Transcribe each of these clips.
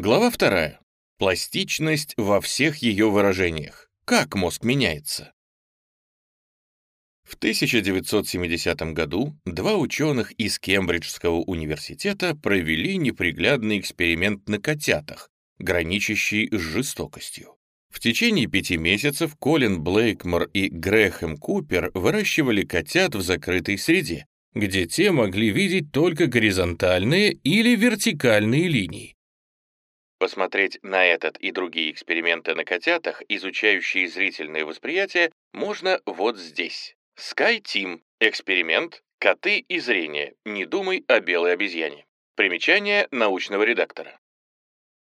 Глава вторая. Пластичность во всех ее выражениях. Как мозг меняется? В 1970 году два ученых из Кембриджского университета провели неприглядный эксперимент на котятах, граничащий с жестокостью. В течение пяти месяцев Колин Блейкмор и Грэхэм Купер выращивали котят в закрытой среде, где те могли видеть только горизонтальные или вертикальные линии. Посмотреть на этот и другие эксперименты на котятах, изучающие зрительное восприятие, можно вот здесь. Sky Team. Эксперимент «Коты и зрение. Не думай о белой обезьяне». Примечание научного редактора.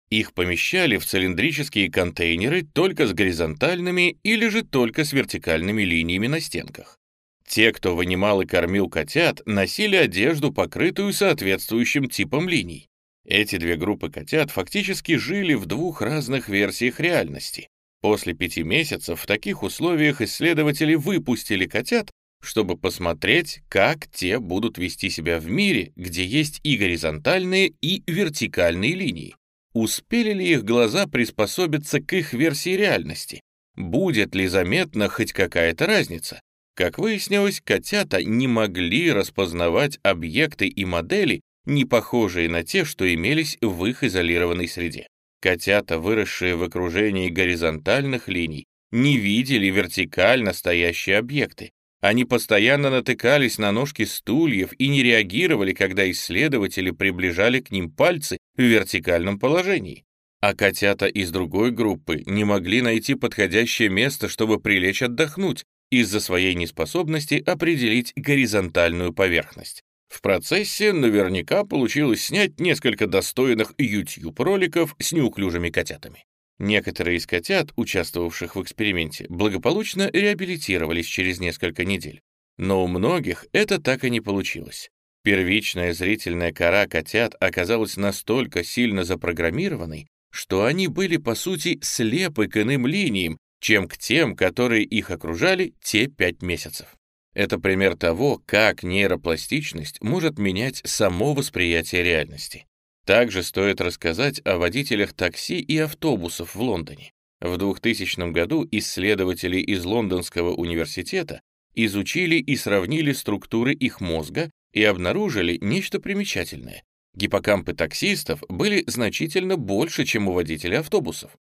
Их помещали в цилиндрические контейнеры только с горизонтальными или же только с вертикальными линиями на стенках. Те, кто вынимал и кормил котят, носили одежду, покрытую соответствующим типом линий. Эти две группы котят фактически жили в двух разных версиях реальности. После пяти месяцев в таких условиях исследователи выпустили котят, чтобы посмотреть, как те будут вести себя в мире, где есть и горизонтальные, и вертикальные линии. Успели ли их глаза приспособиться к их версии реальности? Будет ли заметна хоть какая-то разница? Как выяснилось, котята не могли распознавать объекты и модели, не похожие на те, что имелись в их изолированной среде. Котята, выросшие в окружении горизонтальных линий, не видели вертикально стоящие объекты. Они постоянно натыкались на ножки стульев и не реагировали, когда исследователи приближали к ним пальцы в вертикальном положении. А котята из другой группы не могли найти подходящее место, чтобы прилечь отдохнуть, из-за своей неспособности определить горизонтальную поверхность. В процессе наверняка получилось снять несколько достойных YouTube-роликов с неуклюжими котятами. Некоторые из котят, участвовавших в эксперименте, благополучно реабилитировались через несколько недель. Но у многих это так и не получилось. Первичная зрительная кора котят оказалась настолько сильно запрограммированной, что они были, по сути, слепы к иным линиям, чем к тем, которые их окружали те пять месяцев. Это пример того, как нейропластичность может менять само восприятие реальности. Также стоит рассказать о водителях такси и автобусов в Лондоне. В 2000 году исследователи из Лондонского университета изучили и сравнили структуры их мозга и обнаружили нечто примечательное. Гиппокампы таксистов были значительно больше, чем у водителей автобусов.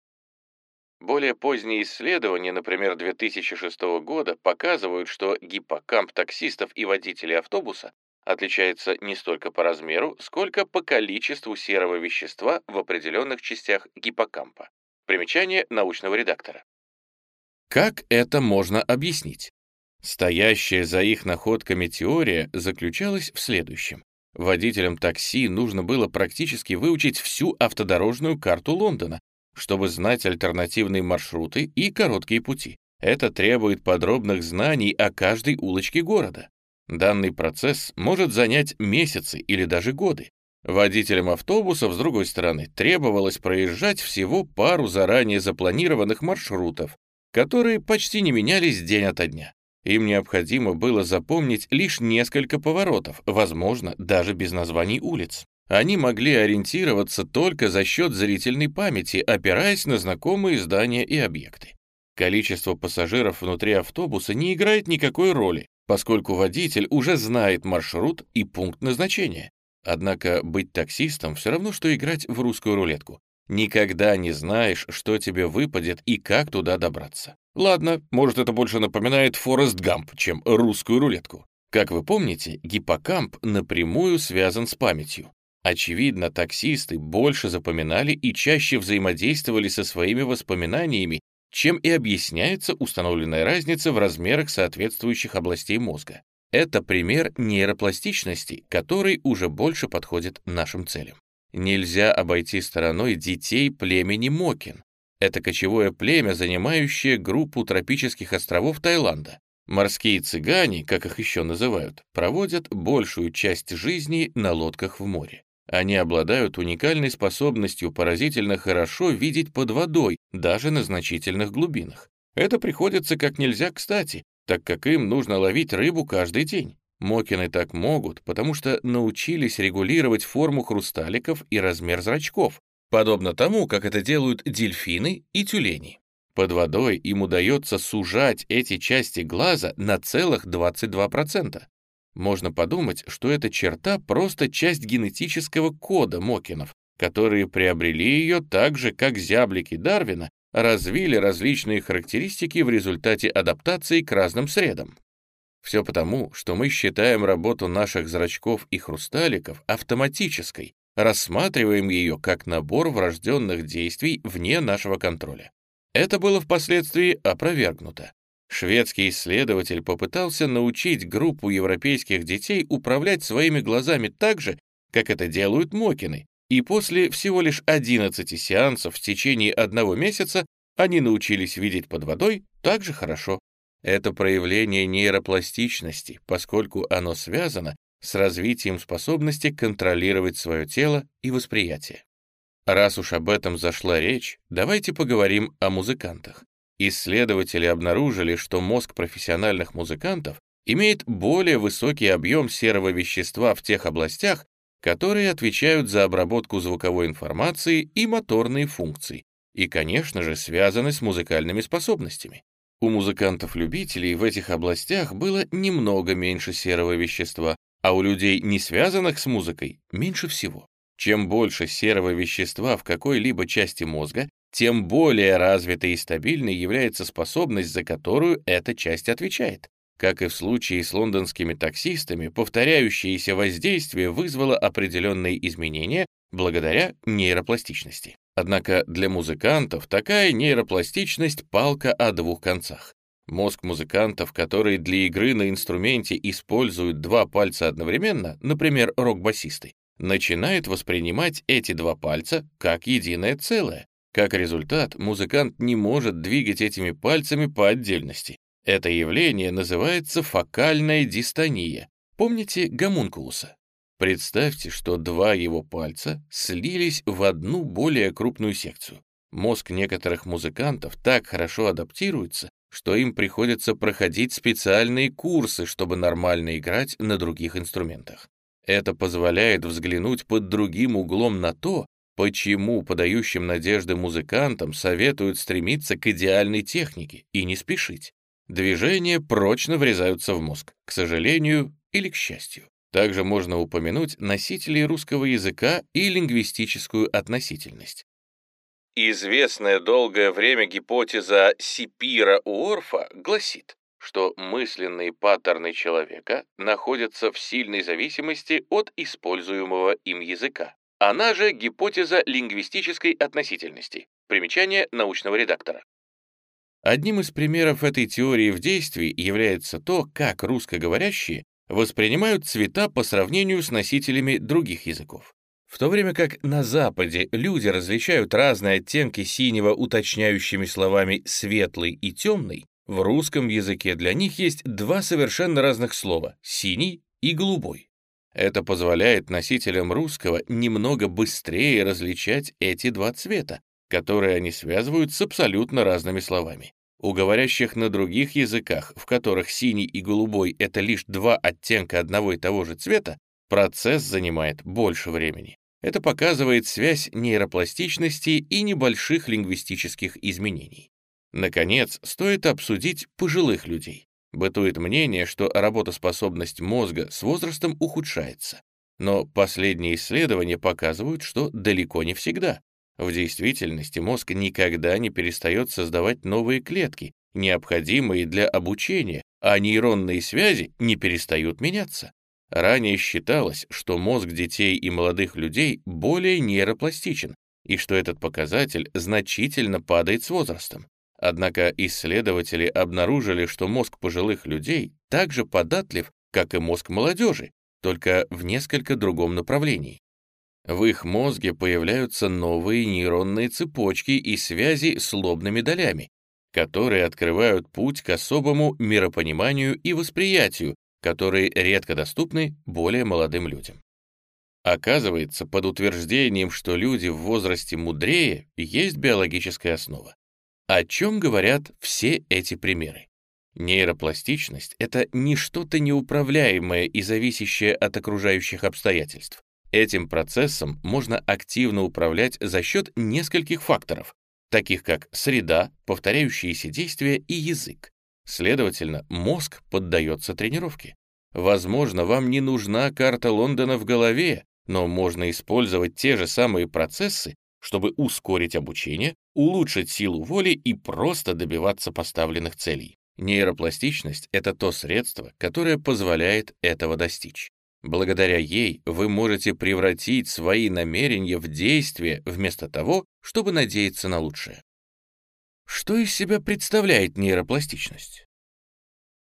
Более поздние исследования, например, 2006 года, показывают, что гиппокамп таксистов и водителей автобуса отличается не столько по размеру, сколько по количеству серого вещества в определенных частях гиппокампа. Примечание научного редактора. Как это можно объяснить? Стоящая за их находками теория заключалась в следующем. Водителям такси нужно было практически выучить всю автодорожную карту Лондона, чтобы знать альтернативные маршруты и короткие пути. Это требует подробных знаний о каждой улочке города. Данный процесс может занять месяцы или даже годы. Водителям автобусов, с другой стороны, требовалось проезжать всего пару заранее запланированных маршрутов, которые почти не менялись день ото дня. Им необходимо было запомнить лишь несколько поворотов, возможно, даже без названий улиц. Они могли ориентироваться только за счет зрительной памяти, опираясь на знакомые здания и объекты. Количество пассажиров внутри автобуса не играет никакой роли, поскольку водитель уже знает маршрут и пункт назначения. Однако быть таксистом все равно, что играть в русскую рулетку. Никогда не знаешь, что тебе выпадет и как туда добраться. Ладно, может, это больше напоминает Форест Гамп, чем русскую рулетку. Как вы помните, гиппокамп напрямую связан с памятью. Очевидно, таксисты больше запоминали и чаще взаимодействовали со своими воспоминаниями, чем и объясняется установленная разница в размерах соответствующих областей мозга. Это пример нейропластичности, который уже больше подходит нашим целям. Нельзя обойти стороной детей племени Мокин. Это кочевое племя, занимающее группу тропических островов Таиланда. Морские цыгане, как их еще называют, проводят большую часть жизни на лодках в море. Они обладают уникальной способностью поразительно хорошо видеть под водой, даже на значительных глубинах. Это приходится как нельзя кстати, так как им нужно ловить рыбу каждый день. Мокины так могут, потому что научились регулировать форму хрусталиков и размер зрачков, подобно тому, как это делают дельфины и тюлени. Под водой им удается сужать эти части глаза на целых 22%. Можно подумать, что эта черта просто часть генетического кода Мокинов, которые приобрели ее так же, как зяблики Дарвина развили различные характеристики в результате адаптации к разным средам. Все потому, что мы считаем работу наших зрачков и хрусталиков автоматической, рассматриваем ее как набор врожденных действий вне нашего контроля. Это было впоследствии опровергнуто. Шведский исследователь попытался научить группу европейских детей управлять своими глазами так же, как это делают Мокины, и после всего лишь 11 сеансов в течение одного месяца они научились видеть под водой так же хорошо. Это проявление нейропластичности, поскольку оно связано с развитием способности контролировать свое тело и восприятие. Раз уж об этом зашла речь, давайте поговорим о музыкантах. Исследователи обнаружили, что мозг профессиональных музыкантов имеет более высокий объем серого вещества в тех областях, которые отвечают за обработку звуковой информации и моторные функции, и, конечно же, связаны с музыкальными способностями. У музыкантов-любителей в этих областях было немного меньше серого вещества, а у людей, не связанных с музыкой, меньше всего. Чем больше серого вещества в какой-либо части мозга, тем более развитой и стабильной является способность, за которую эта часть отвечает. Как и в случае с лондонскими таксистами, повторяющееся воздействие вызвало определенные изменения благодаря нейропластичности. Однако для музыкантов такая нейропластичность — палка о двух концах. Мозг музыкантов, которые для игры на инструменте используют два пальца одновременно, например, рок-басисты, начинает воспринимать эти два пальца как единое целое. Как результат, музыкант не может двигать этими пальцами по отдельности. Это явление называется фокальная дистония. Помните гомункулуса? Представьте, что два его пальца слились в одну более крупную секцию. Мозг некоторых музыкантов так хорошо адаптируется, что им приходится проходить специальные курсы, чтобы нормально играть на других инструментах. Это позволяет взглянуть под другим углом на то, почему подающим надежды музыкантам советуют стремиться к идеальной технике и не спешить. Движения прочно врезаются в мозг, к сожалению или к счастью. Также можно упомянуть носителей русского языка и лингвистическую относительность. Известная долгое время гипотеза Сипира-Уорфа гласит, что мысленные паттерны человека находятся в сильной зависимости от используемого им языка. Она же гипотеза лингвистической относительности. Примечание научного редактора. Одним из примеров этой теории в действии является то, как русскоговорящие воспринимают цвета по сравнению с носителями других языков. В то время как на Западе люди различают разные оттенки синего уточняющими словами «светлый» и «темный», в русском языке для них есть два совершенно разных слова — «синий» и «голубой». Это позволяет носителям русского немного быстрее различать эти два цвета, которые они связывают с абсолютно разными словами. У говорящих на других языках, в которых синий и голубой — это лишь два оттенка одного и того же цвета, процесс занимает больше времени. Это показывает связь нейропластичности и небольших лингвистических изменений. Наконец, стоит обсудить пожилых людей. Бытует мнение, что работоспособность мозга с возрастом ухудшается. Но последние исследования показывают, что далеко не всегда. В действительности мозг никогда не перестает создавать новые клетки, необходимые для обучения, а нейронные связи не перестают меняться. Ранее считалось, что мозг детей и молодых людей более нейропластичен, и что этот показатель значительно падает с возрастом. Однако исследователи обнаружили, что мозг пожилых людей также податлив, как и мозг молодежи, только в несколько другом направлении. В их мозге появляются новые нейронные цепочки и связи с лобными долями, которые открывают путь к особому миропониманию и восприятию, которые редко доступны более молодым людям. Оказывается, под утверждением, что люди в возрасте мудрее, есть биологическая основа. О чем говорят все эти примеры? Нейропластичность — это не что-то неуправляемое и зависящее от окружающих обстоятельств. Этим процессом можно активно управлять за счет нескольких факторов, таких как среда, повторяющиеся действия и язык. Следовательно, мозг поддается тренировке. Возможно, вам не нужна карта Лондона в голове, но можно использовать те же самые процессы, чтобы ускорить обучение, улучшить силу воли и просто добиваться поставленных целей. Нейропластичность — это то средство, которое позволяет этого достичь. Благодаря ей вы можете превратить свои намерения в действие вместо того, чтобы надеяться на лучшее. Что из себя представляет нейропластичность?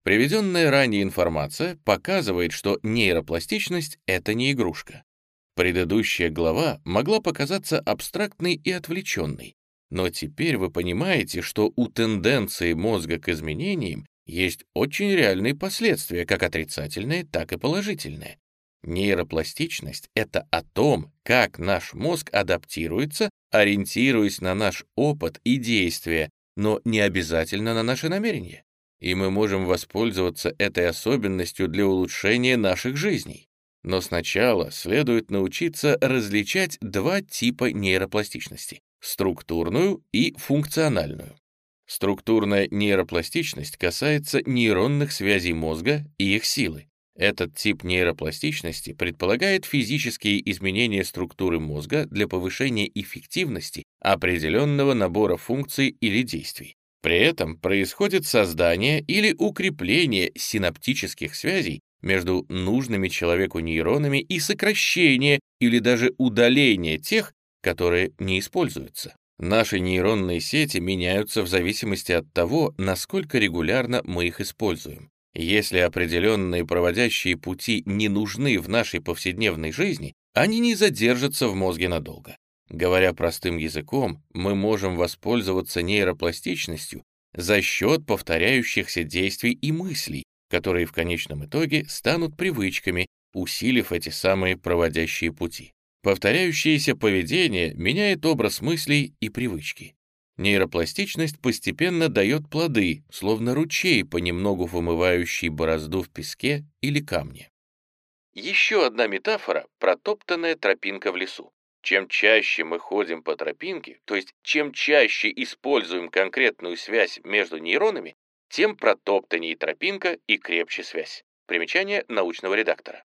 Приведенная ранее информация показывает, что нейропластичность — это не игрушка. Предыдущая глава могла показаться абстрактной и отвлеченной, но теперь вы понимаете, что у тенденции мозга к изменениям есть очень реальные последствия, как отрицательные, так и положительные. Нейропластичность — это о том, как наш мозг адаптируется, ориентируясь на наш опыт и действия, но не обязательно на наши намерения. И мы можем воспользоваться этой особенностью для улучшения наших жизней. Но сначала следует научиться различать два типа нейропластичности — структурную и функциональную. Структурная нейропластичность касается нейронных связей мозга и их силы. Этот тип нейропластичности предполагает физические изменения структуры мозга для повышения эффективности определенного набора функций или действий. При этом происходит создание или укрепление синаптических связей между нужными человеку нейронами и сокращение или даже удаление тех, которые не используются. Наши нейронные сети меняются в зависимости от того, насколько регулярно мы их используем. Если определенные проводящие пути не нужны в нашей повседневной жизни, они не задержатся в мозге надолго. Говоря простым языком, мы можем воспользоваться нейропластичностью за счет повторяющихся действий и мыслей, которые в конечном итоге станут привычками, усилив эти самые проводящие пути. Повторяющееся поведение меняет образ мыслей и привычки. Нейропластичность постепенно дает плоды, словно ручей, понемногу вымывающий борозду в песке или камне. Еще одна метафора — протоптанная тропинка в лесу. Чем чаще мы ходим по тропинке, то есть чем чаще используем конкретную связь между нейронами, тем протоптаннее тропинка и крепче связь. Примечание научного редактора.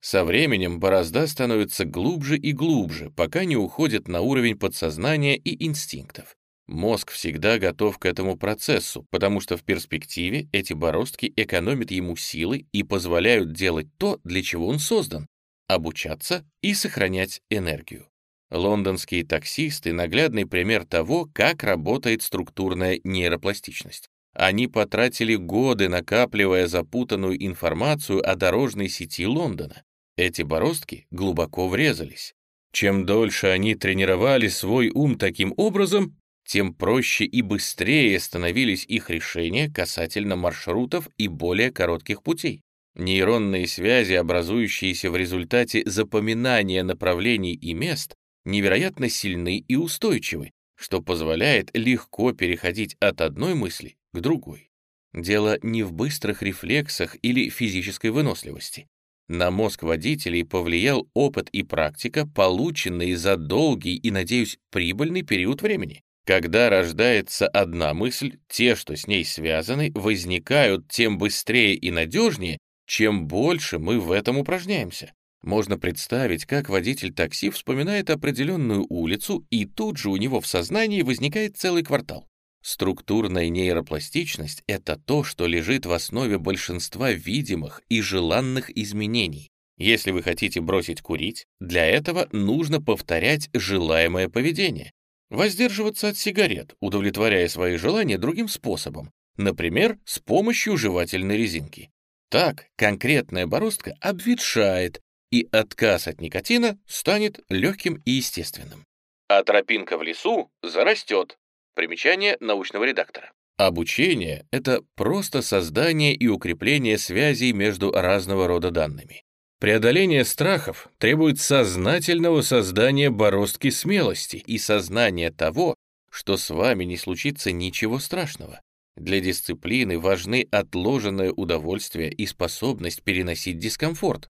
Со временем борозда становится глубже и глубже, пока не уходит на уровень подсознания и инстинктов. Мозг всегда готов к этому процессу, потому что в перспективе эти бороздки экономят ему силы и позволяют делать то, для чего он создан — обучаться и сохранять энергию. Лондонские таксисты — наглядный пример того, как работает структурная нейропластичность. Они потратили годы, накапливая запутанную информацию о дорожной сети Лондона. Эти бороздки глубоко врезались. Чем дольше они тренировали свой ум таким образом, тем проще и быстрее становились их решения касательно маршрутов и более коротких путей. Нейронные связи, образующиеся в результате запоминания направлений и мест, невероятно сильны и устойчивы, что позволяет легко переходить от одной мысли к другой. Дело не в быстрых рефлексах или физической выносливости. На мозг водителей повлиял опыт и практика, полученные за долгий и, надеюсь, прибыльный период времени. Когда рождается одна мысль, те, что с ней связаны, возникают тем быстрее и надежнее, чем больше мы в этом упражняемся. Можно представить, как водитель такси вспоминает определенную улицу, и тут же у него в сознании возникает целый квартал. Структурная нейропластичность — это то, что лежит в основе большинства видимых и желанных изменений. Если вы хотите бросить курить, для этого нужно повторять желаемое поведение. Воздерживаться от сигарет, удовлетворяя свои желания другим способом, например, с помощью жевательной резинки. Так конкретная бороздка обветшает, и отказ от никотина станет легким и естественным. А тропинка в лесу зарастет, Примечание научного редактора. Обучение — это просто создание и укрепление связей между разного рода данными. Преодоление страхов требует сознательного создания бороздки смелости и сознания того, что с вами не случится ничего страшного. Для дисциплины важны отложенное удовольствие и способность переносить дискомфорт.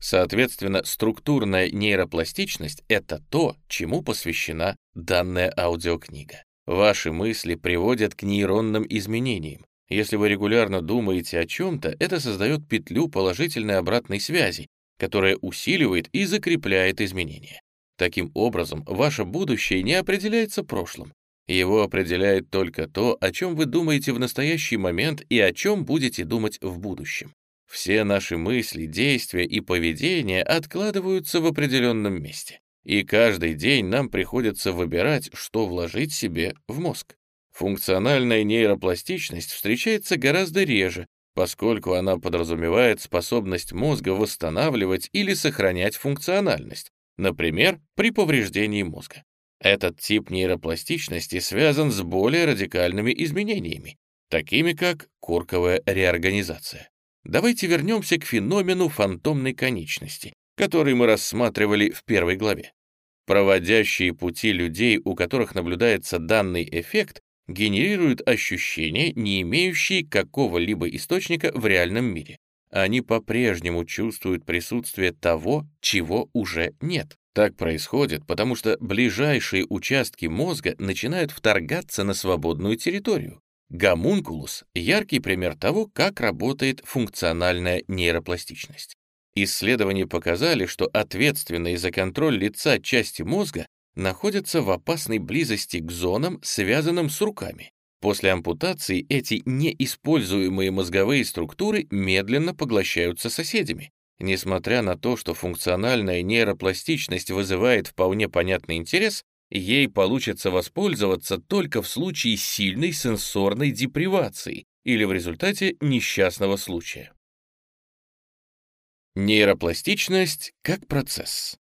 Соответственно, структурная нейропластичность — это то, чему посвящена данная аудиокнига. Ваши мысли приводят к нейронным изменениям. Если вы регулярно думаете о чем-то, это создает петлю положительной обратной связи, которая усиливает и закрепляет изменения. Таким образом, ваше будущее не определяется прошлым. Его определяет только то, о чем вы думаете в настоящий момент и о чем будете думать в будущем. Все наши мысли, действия и поведение откладываются в определенном месте. И каждый день нам приходится выбирать, что вложить себе в мозг. Функциональная нейропластичность встречается гораздо реже, поскольку она подразумевает способность мозга восстанавливать или сохранять функциональность, например, при повреждении мозга. Этот тип нейропластичности связан с более радикальными изменениями, такими как курковая реорганизация. Давайте вернемся к феномену фантомной конечности, который мы рассматривали в первой главе. Проводящие пути людей, у которых наблюдается данный эффект, генерируют ощущения, не имеющие какого-либо источника в реальном мире. Они по-прежнему чувствуют присутствие того, чего уже нет. Так происходит, потому что ближайшие участки мозга начинают вторгаться на свободную территорию. Гомункулус — яркий пример того, как работает функциональная нейропластичность. Исследования показали, что ответственные за контроль лица части мозга находятся в опасной близости к зонам, связанным с руками. После ампутации эти неиспользуемые мозговые структуры медленно поглощаются соседями. Несмотря на то, что функциональная нейропластичность вызывает вполне понятный интерес, Ей получится воспользоваться только в случае сильной сенсорной депривации или в результате несчастного случая. Нейропластичность как процесс.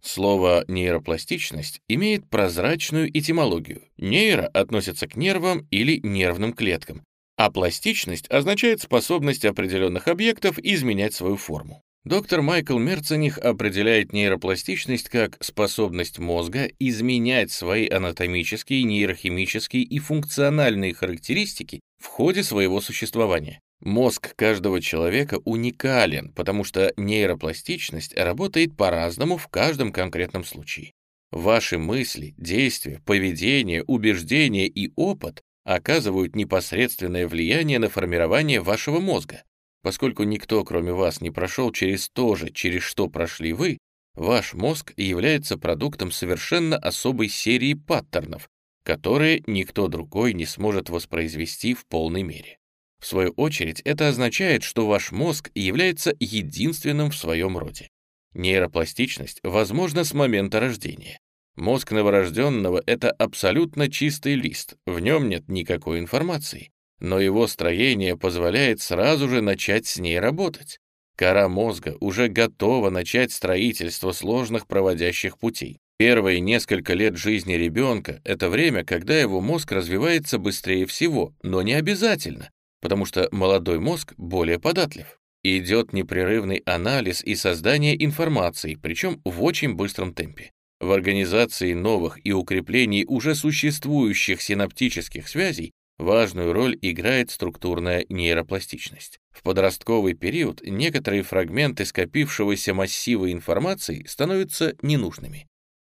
Слово «нейропластичность» имеет прозрачную этимологию. Нейро относится к нервам или нервным клеткам, а пластичность означает способность определенных объектов изменять свою форму. Доктор Майкл Мерцених определяет нейропластичность как способность мозга изменять свои анатомические, нейрохимические и функциональные характеристики в ходе своего существования. Мозг каждого человека уникален, потому что нейропластичность работает по-разному в каждом конкретном случае. Ваши мысли, действия, поведение, убеждения и опыт оказывают непосредственное влияние на формирование вашего мозга. Поскольку никто, кроме вас, не прошел через то же, через что прошли вы, ваш мозг является продуктом совершенно особой серии паттернов, которые никто другой не сможет воспроизвести в полной мере. В свою очередь, это означает, что ваш мозг является единственным в своем роде. Нейропластичность возможна с момента рождения. Мозг новорожденного — это абсолютно чистый лист, в нем нет никакой информации но его строение позволяет сразу же начать с ней работать. Кора мозга уже готова начать строительство сложных проводящих путей. Первые несколько лет жизни ребенка — это время, когда его мозг развивается быстрее всего, но не обязательно, потому что молодой мозг более податлив. Идет непрерывный анализ и создание информации, причем в очень быстром темпе. В организации новых и укреплении уже существующих синаптических связей Важную роль играет структурная нейропластичность. В подростковый период некоторые фрагменты скопившегося массива информации становятся ненужными.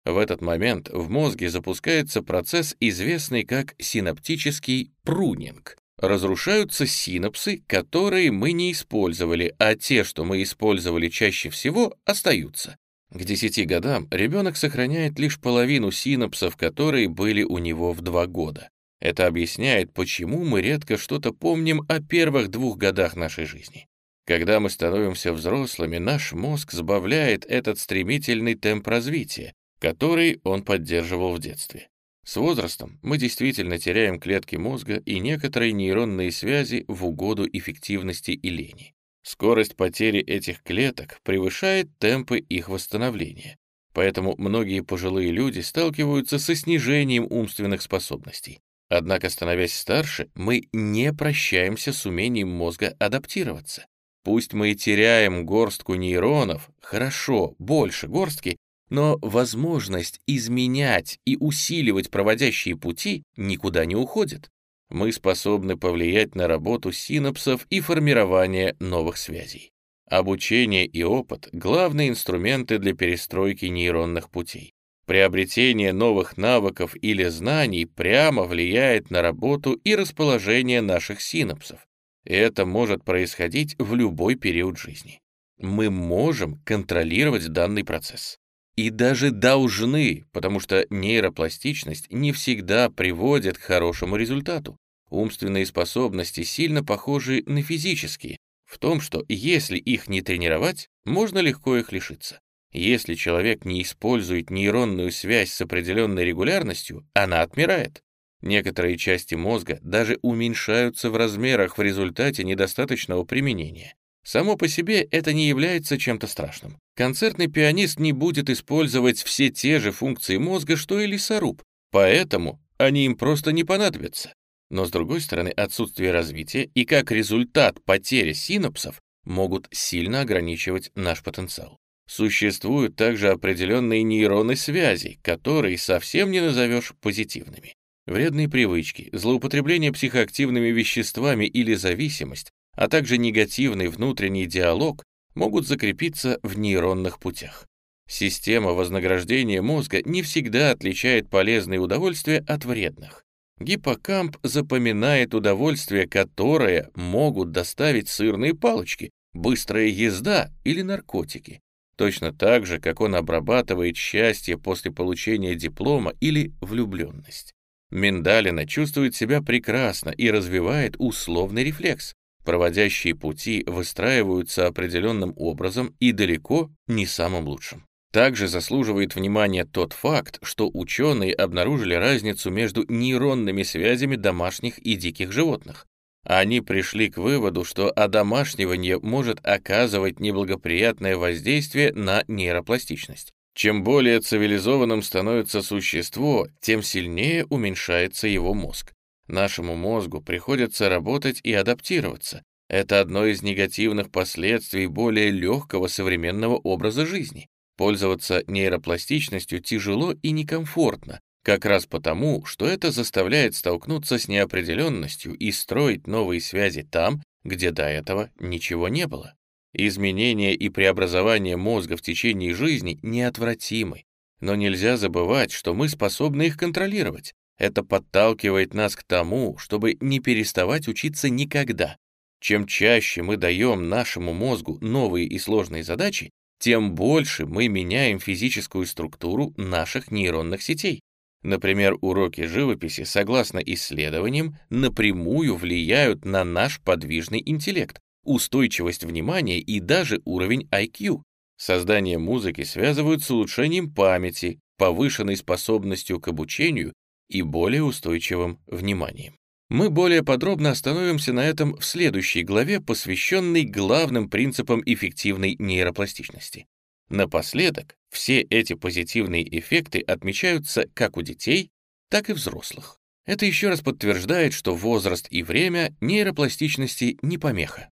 В этот момент в мозге запускается процесс, известный как синаптический прунинг. Разрушаются синапсы, которые мы не использовали, а те, что мы использовали чаще всего, остаются. К 10 годам ребенок сохраняет лишь половину синапсов, которые были у него в 2 года. Это объясняет, почему мы редко что-то помним о первых двух годах нашей жизни. Когда мы становимся взрослыми, наш мозг сбавляет этот стремительный темп развития, который он поддерживал в детстве. С возрастом мы действительно теряем клетки мозга и некоторые нейронные связи в угоду эффективности и лени. Скорость потери этих клеток превышает темпы их восстановления. Поэтому многие пожилые люди сталкиваются со снижением умственных способностей. Однако, становясь старше, мы не прощаемся с умением мозга адаптироваться. Пусть мы и теряем горстку нейронов, хорошо, больше горстки, но возможность изменять и усиливать проводящие пути никуда не уходит. Мы способны повлиять на работу синапсов и формирование новых связей. Обучение и опыт — главные инструменты для перестройки нейронных путей. Приобретение новых навыков или знаний прямо влияет на работу и расположение наших синапсов. Это может происходить в любой период жизни. Мы можем контролировать данный процесс. И даже должны, потому что нейропластичность не всегда приводит к хорошему результату. Умственные способности сильно похожи на физические, в том, что если их не тренировать, можно легко их лишиться. Если человек не использует нейронную связь с определенной регулярностью, она отмирает. Некоторые части мозга даже уменьшаются в размерах в результате недостаточного применения. Само по себе это не является чем-то страшным. Концертный пианист не будет использовать все те же функции мозга, что и лесоруб, поэтому они им просто не понадобятся. Но с другой стороны, отсутствие развития и как результат потери синапсов могут сильно ограничивать наш потенциал. Существуют также определенные нейроны связи, которые совсем не назовешь позитивными. Вредные привычки, злоупотребление психоактивными веществами или зависимость, а также негативный внутренний диалог могут закрепиться в нейронных путях. Система вознаграждения мозга не всегда отличает полезные удовольствия от вредных. Гиппокамп запоминает удовольствия, которые могут доставить сырные палочки, быстрая езда или наркотики. Точно так же, как он обрабатывает счастье после получения диплома или влюбленность. Миндалина чувствует себя прекрасно и развивает условный рефлекс. Проводящие пути выстраиваются определенным образом и далеко не самым лучшим. Также заслуживает внимания тот факт, что ученые обнаружили разницу между нейронными связями домашних и диких животных. Они пришли к выводу, что одомашнивание может оказывать неблагоприятное воздействие на нейропластичность. Чем более цивилизованным становится существо, тем сильнее уменьшается его мозг. Нашему мозгу приходится работать и адаптироваться. Это одно из негативных последствий более легкого современного образа жизни. Пользоваться нейропластичностью тяжело и некомфортно, как раз потому, что это заставляет столкнуться с неопределенностью и строить новые связи там, где до этого ничего не было. Изменения и преобразования мозга в течение жизни неотвратимы, но нельзя забывать, что мы способны их контролировать. Это подталкивает нас к тому, чтобы не переставать учиться никогда. Чем чаще мы даем нашему мозгу новые и сложные задачи, тем больше мы меняем физическую структуру наших нейронных сетей. Например, уроки живописи, согласно исследованиям, напрямую влияют на наш подвижный интеллект, устойчивость внимания и даже уровень IQ. Создание музыки связывают с улучшением памяти, повышенной способностью к обучению и более устойчивым вниманием. Мы более подробно остановимся на этом в следующей главе, посвященной главным принципам эффективной нейропластичности. Напоследок, все эти позитивные эффекты отмечаются как у детей, так и взрослых. Это еще раз подтверждает, что возраст и время нейропластичности не помеха.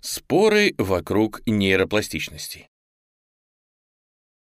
Споры вокруг нейропластичности.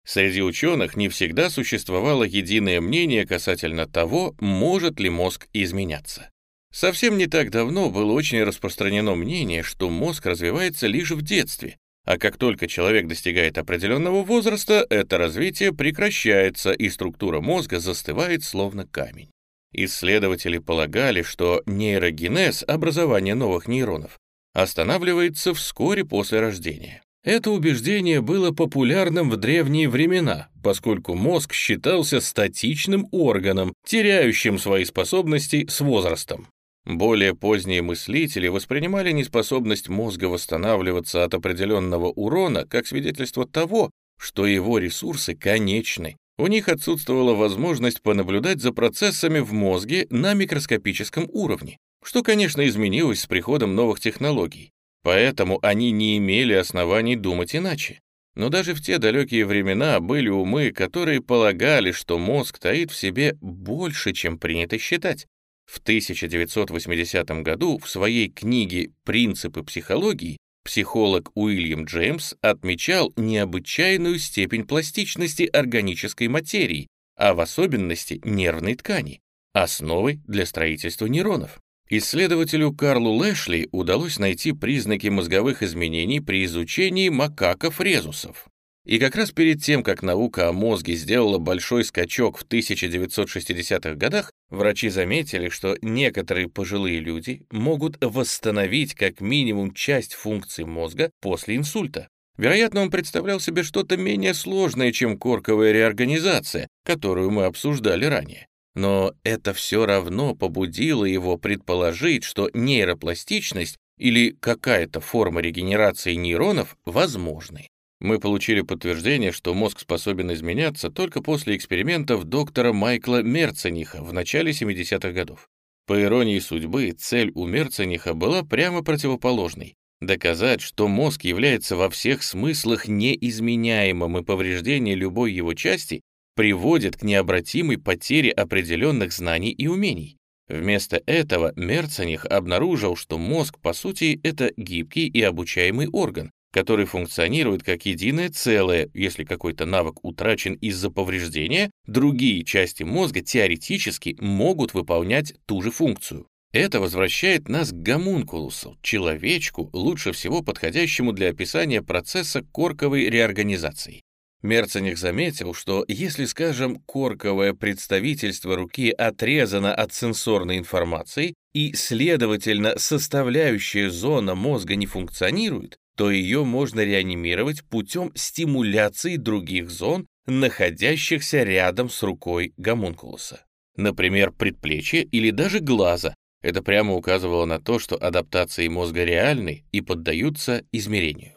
Среди ученых не всегда существовало единое мнение касательно того, может ли мозг изменяться. Совсем не так давно было очень распространено мнение, что мозг развивается лишь в детстве, а как только человек достигает определенного возраста, это развитие прекращается, и структура мозга застывает словно камень. Исследователи полагали, что нейрогенез, образование новых нейронов, останавливается вскоре после рождения. Это убеждение было популярным в древние времена, поскольку мозг считался статичным органом, теряющим свои способности с возрастом. Более поздние мыслители воспринимали неспособность мозга восстанавливаться от определенного урона как свидетельство того, что его ресурсы конечны. У них отсутствовала возможность понаблюдать за процессами в мозге на микроскопическом уровне, что, конечно, изменилось с приходом новых технологий. Поэтому они не имели оснований думать иначе. Но даже в те далекие времена были умы, которые полагали, что мозг таит в себе больше, чем принято считать. В 1980 году в своей книге «Принципы психологии» психолог Уильям Джеймс отмечал необычайную степень пластичности органической материи, а в особенности нервной ткани, основой для строительства нейронов. Исследователю Карлу Лэшли удалось найти признаки мозговых изменений при изучении макаков-резусов. И как раз перед тем, как наука о мозге сделала большой скачок в 1960-х годах, врачи заметили, что некоторые пожилые люди могут восстановить как минимум часть функций мозга после инсульта. Вероятно, он представлял себе что-то менее сложное, чем корковая реорганизация, которую мы обсуждали ранее. Но это все равно побудило его предположить, что нейропластичность или какая-то форма регенерации нейронов возможны. Мы получили подтверждение, что мозг способен изменяться только после экспериментов доктора Майкла Мерцениха в начале 70-х годов. По иронии судьбы, цель у Мерцениха была прямо противоположной — доказать, что мозг является во всех смыслах неизменяемым, и повреждение любой его части приводит к необратимой потере определенных знаний и умений. Вместо этого Мерцених обнаружил, что мозг, по сути, это гибкий и обучаемый орган, который функционирует как единое целое. Если какой-то навык утрачен из-за повреждения, другие части мозга теоретически могут выполнять ту же функцию. Это возвращает нас к гомункулусу, человечку, лучше всего подходящему для описания процесса корковой реорганизации. Мерцених заметил, что если, скажем, корковое представительство руки отрезано от сенсорной информации и, следовательно, составляющая зона мозга не функционирует, то ее можно реанимировать путем стимуляции других зон, находящихся рядом с рукой гомункулуса. Например, предплечья или даже глаза. Это прямо указывало на то, что адаптации мозга реальны и поддаются измерению.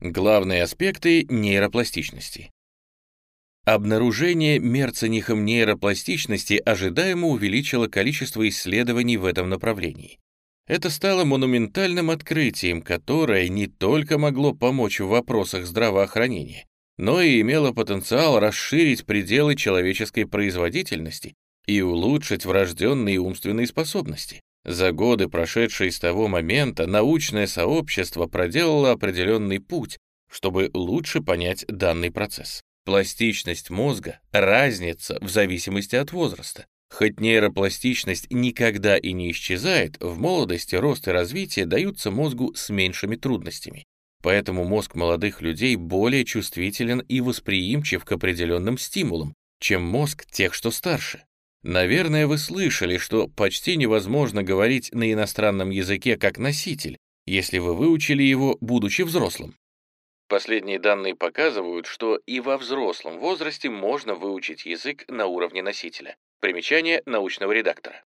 Главные аспекты нейропластичности. Обнаружение мерценихом нейропластичности ожидаемо увеличило количество исследований в этом направлении. Это стало монументальным открытием, которое не только могло помочь в вопросах здравоохранения, но и имело потенциал расширить пределы человеческой производительности и улучшить врожденные умственные способности. За годы, прошедшие с того момента, научное сообщество проделало определенный путь, чтобы лучше понять данный процесс. Пластичность мозга — разница в зависимости от возраста. Хоть нейропластичность никогда и не исчезает, в молодости рост и развитие даются мозгу с меньшими трудностями. Поэтому мозг молодых людей более чувствителен и восприимчив к определенным стимулам, чем мозг тех, что старше. Наверное, вы слышали, что почти невозможно говорить на иностранном языке как носитель, если вы выучили его, будучи взрослым. Последние данные показывают, что и во взрослом возрасте можно выучить язык на уровне носителя. Примечание научного редактора.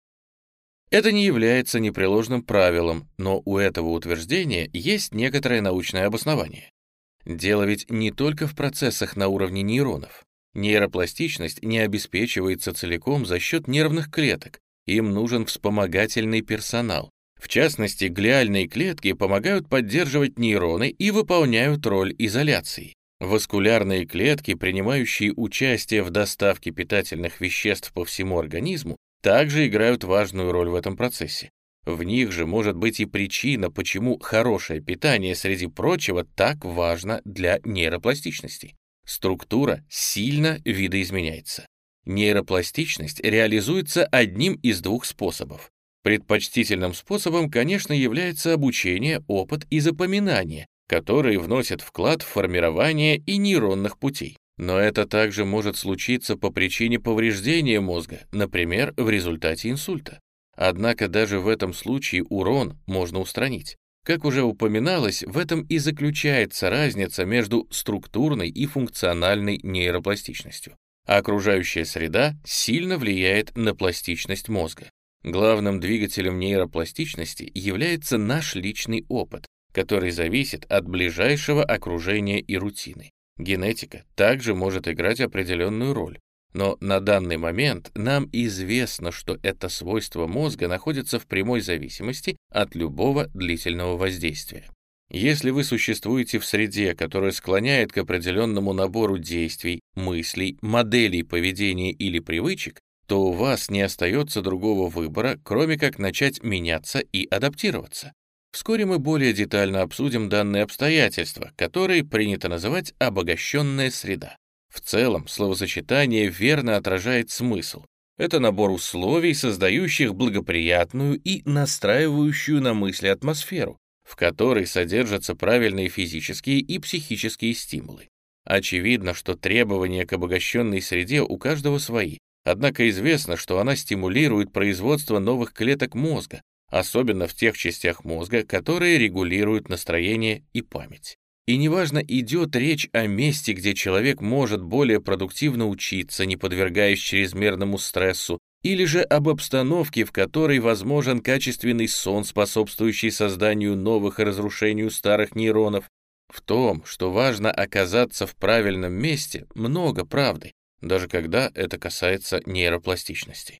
Это не является непреложным правилом, но у этого утверждения есть некоторое научное обоснование. Дело ведь не только в процессах на уровне нейронов. Нейропластичность не обеспечивается целиком за счет нервных клеток, им нужен вспомогательный персонал. В частности, глиальные клетки помогают поддерживать нейроны и выполняют роль изоляции. Васкулярные клетки, принимающие участие в доставке питательных веществ по всему организму, также играют важную роль в этом процессе. В них же может быть и причина, почему хорошее питание, среди прочего, так важно для нейропластичности. Структура сильно видоизменяется. Нейропластичность реализуется одним из двух способов. Предпочтительным способом, конечно, является обучение, опыт и запоминание, которые вносят вклад в формирование и нейронных путей. Но это также может случиться по причине повреждения мозга, например, в результате инсульта. Однако даже в этом случае урон можно устранить. Как уже упоминалось, в этом и заключается разница между структурной и функциональной нейропластичностью. А окружающая среда сильно влияет на пластичность мозга. Главным двигателем нейропластичности является наш личный опыт, который зависит от ближайшего окружения и рутины. Генетика также может играть определенную роль, но на данный момент нам известно, что это свойство мозга находится в прямой зависимости от любого длительного воздействия. Если вы существуете в среде, которая склоняет к определенному набору действий, мыслей, моделей поведения или привычек, то у вас не остается другого выбора, кроме как начать меняться и адаптироваться. Вскоре мы более детально обсудим данные обстоятельства, которые принято называть обогащенная среда. В целом, словосочетание верно отражает смысл. Это набор условий, создающих благоприятную и настраивающую на мысли атмосферу, в которой содержатся правильные физические и психические стимулы. Очевидно, что требования к обогащенной среде у каждого свои, однако известно, что она стимулирует производство новых клеток мозга, особенно в тех частях мозга, которые регулируют настроение и память. И неважно, идет речь о месте, где человек может более продуктивно учиться, не подвергаясь чрезмерному стрессу, или же об обстановке, в которой возможен качественный сон, способствующий созданию новых и разрушению старых нейронов. В том, что важно оказаться в правильном месте, много правды, даже когда это касается нейропластичности.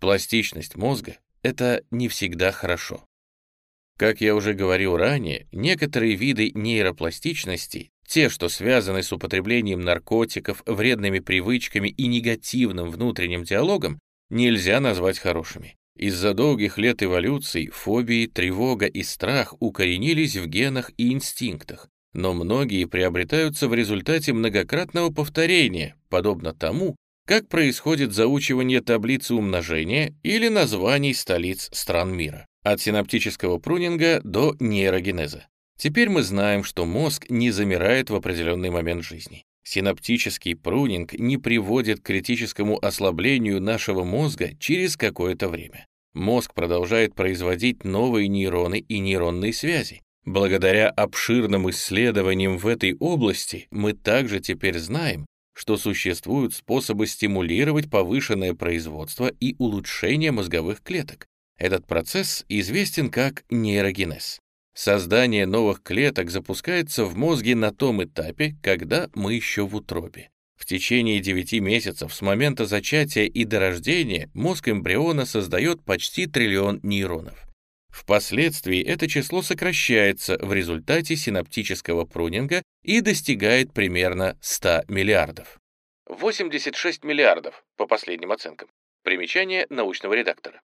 Пластичность мозга — это не всегда хорошо. Как я уже говорил ранее, некоторые виды нейропластичности, те, что связаны с употреблением наркотиков, вредными привычками и негативным внутренним диалогом, нельзя назвать хорошими. Из-за долгих лет эволюции фобии, тревога и страх укоренились в генах и инстинктах, но многие приобретаются в результате многократного повторения, подобно тому, как происходит заучивание таблицы умножения или названий столиц стран мира. От синаптического прунинга до нейрогенеза. Теперь мы знаем, что мозг не замирает в определенный момент жизни. Синаптический прунинг не приводит к критическому ослаблению нашего мозга через какое-то время. Мозг продолжает производить новые нейроны и нейронные связи. Благодаря обширным исследованиям в этой области мы также теперь знаем, что существуют способы стимулировать повышенное производство и улучшение мозговых клеток. Этот процесс известен как нейрогенез. Создание новых клеток запускается в мозге на том этапе, когда мы еще в утробе. В течение 9 месяцев с момента зачатия и до рождения мозг эмбриона создает почти триллион нейронов. Впоследствии это число сокращается в результате синаптического прунинга и достигает примерно 100 миллиардов. 86 миллиардов, по последним оценкам. Примечание научного редактора.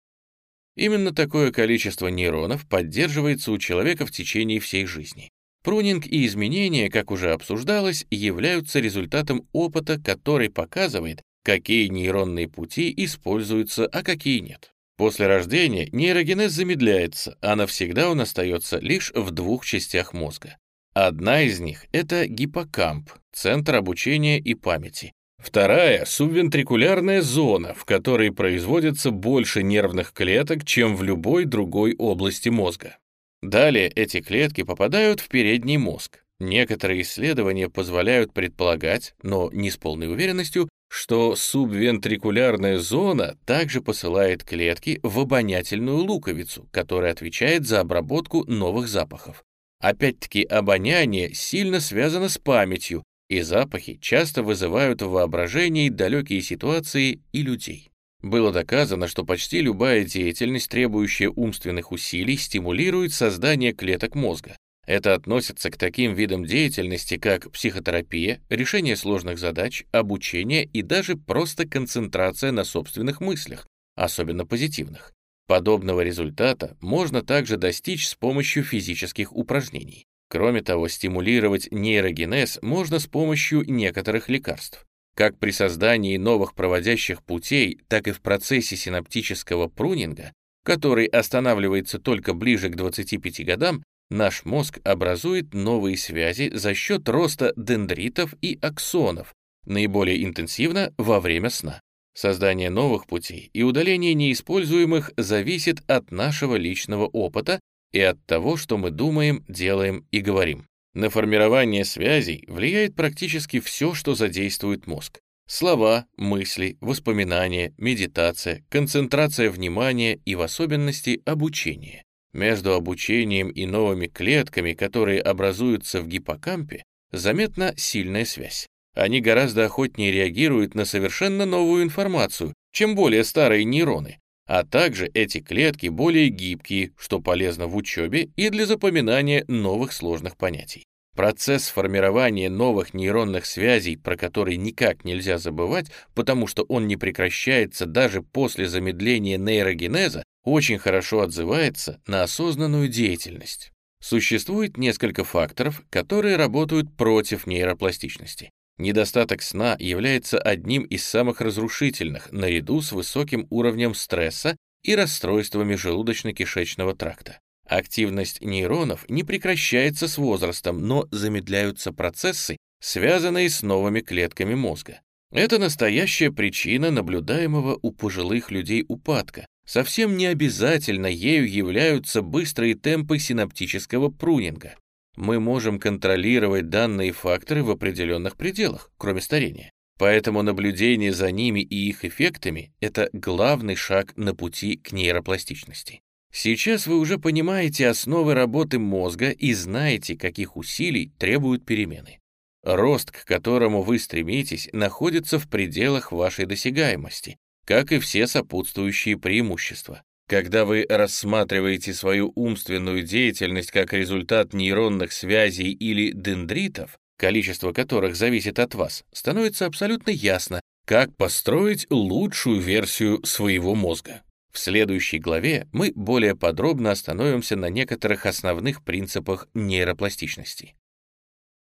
Именно такое количество нейронов поддерживается у человека в течение всей жизни. Прунинг и изменения, как уже обсуждалось, являются результатом опыта, который показывает, какие нейронные пути используются, а какие нет. После рождения нейрогенез замедляется, а навсегда он остается лишь в двух частях мозга. Одна из них — это гиппокамп, центр обучения и памяти, Вторая — субвентрикулярная зона, в которой производится больше нервных клеток, чем в любой другой области мозга. Далее эти клетки попадают в передний мозг. Некоторые исследования позволяют предполагать, но не с полной уверенностью, что субвентрикулярная зона также посылает клетки в обонятельную луковицу, которая отвечает за обработку новых запахов. Опять-таки, обоняние сильно связано с памятью, и запахи часто вызывают в воображении далекие ситуации и людей. Было доказано, что почти любая деятельность, требующая умственных усилий, стимулирует создание клеток мозга. Это относится к таким видам деятельности, как психотерапия, решение сложных задач, обучение и даже просто концентрация на собственных мыслях, особенно позитивных. Подобного результата можно также достичь с помощью физических упражнений. Кроме того, стимулировать нейрогенез можно с помощью некоторых лекарств. Как при создании новых проводящих путей, так и в процессе синаптического прунинга, который останавливается только ближе к 25 годам, наш мозг образует новые связи за счет роста дендритов и аксонов, наиболее интенсивно во время сна. Создание новых путей и удаление неиспользуемых зависит от нашего личного опыта и от того, что мы думаем, делаем и говорим. На формирование связей влияет практически все, что задействует мозг. Слова, мысли, воспоминания, медитация, концентрация внимания и в особенности обучение. Между обучением и новыми клетками, которые образуются в гиппокампе, заметна сильная связь. Они гораздо охотнее реагируют на совершенно новую информацию, чем более старые нейроны, а также эти клетки более гибкие, что полезно в учебе и для запоминания новых сложных понятий. Процесс формирования новых нейронных связей, про который никак нельзя забывать, потому что он не прекращается даже после замедления нейрогенеза, очень хорошо отзывается на осознанную деятельность. Существует несколько факторов, которые работают против нейропластичности. Недостаток сна является одним из самых разрушительных, наряду с высоким уровнем стресса и расстройствами желудочно-кишечного тракта. Активность нейронов не прекращается с возрастом, но замедляются процессы, связанные с новыми клетками мозга. Это настоящая причина наблюдаемого у пожилых людей упадка. Совсем не обязательно ею являются быстрые темпы синаптического прунинга. Мы можем контролировать данные факторы в определенных пределах, кроме старения. Поэтому наблюдение за ними и их эффектами — это главный шаг на пути к нейропластичности. Сейчас вы уже понимаете основы работы мозга и знаете, каких усилий требуют перемены. Рост, к которому вы стремитесь, находится в пределах вашей досягаемости, как и все сопутствующие преимущества. Когда вы рассматриваете свою умственную деятельность как результат нейронных связей или дендритов, количество которых зависит от вас, становится абсолютно ясно, как построить лучшую версию своего мозга. В следующей главе мы более подробно остановимся на некоторых основных принципах нейропластичности.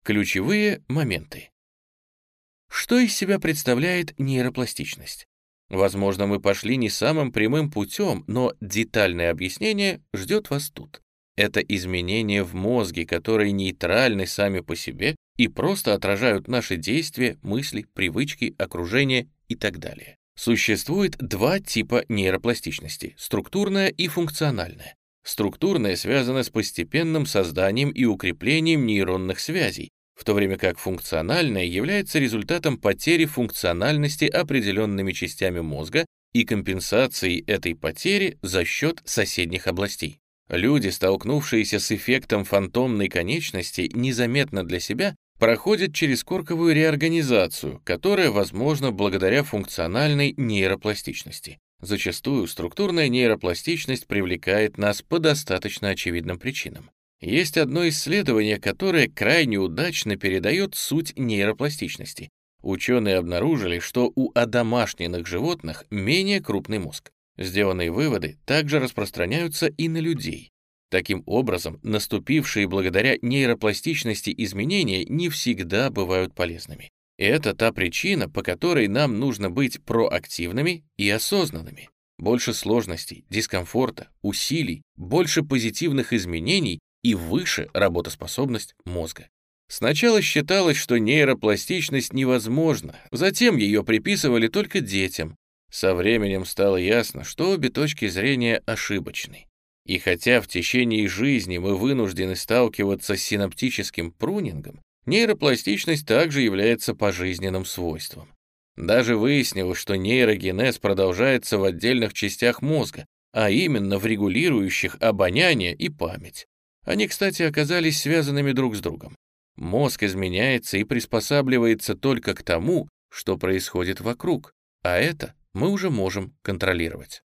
Ключевые моменты. Что из себя представляет нейропластичность? Возможно, мы пошли не самым прямым путем, но детальное объяснение ждет вас тут. Это изменения в мозге, которые нейтральны сами по себе и просто отражают наши действия, мысли, привычки, окружение и так далее. Существует два типа нейропластичности — структурная и функциональная. Структурная связана с постепенным созданием и укреплением нейронных связей, в то время как функциональная является результатом потери функциональности определенными частями мозга и компенсацией этой потери за счет соседних областей. Люди, столкнувшиеся с эффектом фантомной конечности, незаметно для себя проходят через корковую реорганизацию, которая возможна благодаря функциональной нейропластичности. Зачастую структурная нейропластичность привлекает нас по достаточно очевидным причинам. Есть одно исследование, которое крайне удачно передает суть нейропластичности. Ученые обнаружили, что у одомашненных животных менее крупный мозг. Сделанные выводы также распространяются и на людей. Таким образом, наступившие благодаря нейропластичности изменения не всегда бывают полезными. Это та причина, по которой нам нужно быть проактивными и осознанными. Больше сложностей, дискомфорта, усилий, больше позитивных изменений и выше работоспособность мозга. Сначала считалось, что нейропластичность невозможна, затем ее приписывали только детям. Со временем стало ясно, что обе точки зрения ошибочны. И хотя в течение жизни мы вынуждены сталкиваться с синаптическим прунингом, Нейропластичность также является пожизненным свойством. Даже выяснилось, что нейрогенез продолжается в отдельных частях мозга, а именно в регулирующих обоняние и память. Они, кстати, оказались связанными друг с другом. Мозг изменяется и приспосабливается только к тому, что происходит вокруг, а это мы уже можем контролировать.